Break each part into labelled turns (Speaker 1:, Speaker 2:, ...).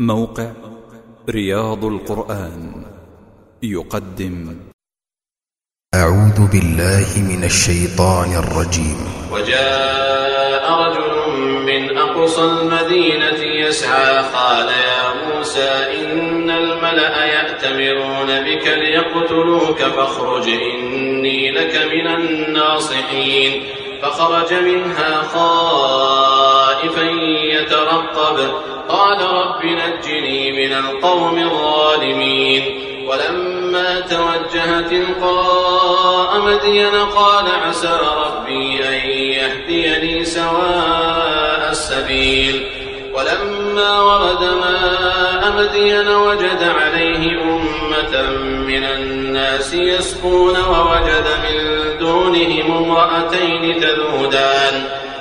Speaker 1: موقع رياض القرآن يقدم.
Speaker 2: أعوذ بالله من الشيطان الرجيم.
Speaker 3: وجاء رجل من أقصى المدينة يسعى قال يا موسى إن الملأ يأتمرون بك ليقتلوك فاخرج إني لك من الناصحين. فخرج منها خائفا يترقب. قال رب نجني من القوم الظالمين. ولما توجه تلقاء مدين قال عسى ربي أن يهديني سواء السبيل. ولما ورد ماء مدين وجد عليه أمة من الناس يسقون ووجد من دونهم امرأتين تذودان.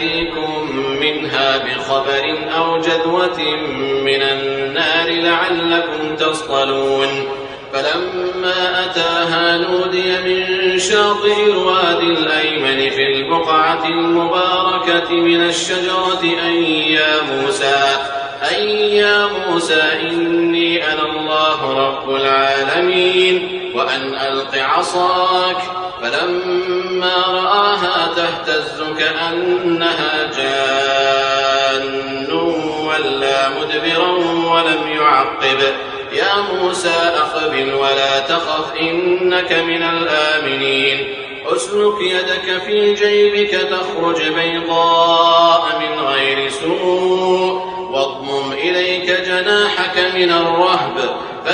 Speaker 3: لعلي آتيكم منها بخبر أو جذوة من النار لعلكم تصطلون. فلما أتاها نودي من شاطئ الوادي الأيمن في البقعة المباركة من الشجرة أن يا موسى أن يا موسى إني أنا الله رب العالمين وأن ألق عصاك. فلما رآها تهتز كأنها جان. ولا مدبرا ولم يعقب. يا موسى أقبل ولا تخف إنك من الآمنين. أسلك يدك في جيبك تخرج بيضاء من غير سوء واضمم إليك جناحك من الرهب.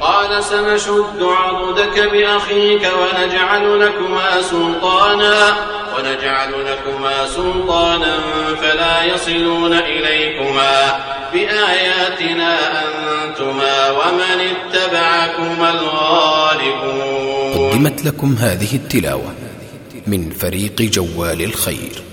Speaker 3: قال سنشد عضدك بأخيك ونجعل لكما سلطانا ونجعل لكما سلطانا فلا يصلون إليكما. بآياتنا أنتما ومن اتبعكما الغالبون.
Speaker 2: قدمت لكم هذه التلاوة من فريق جوال الخير.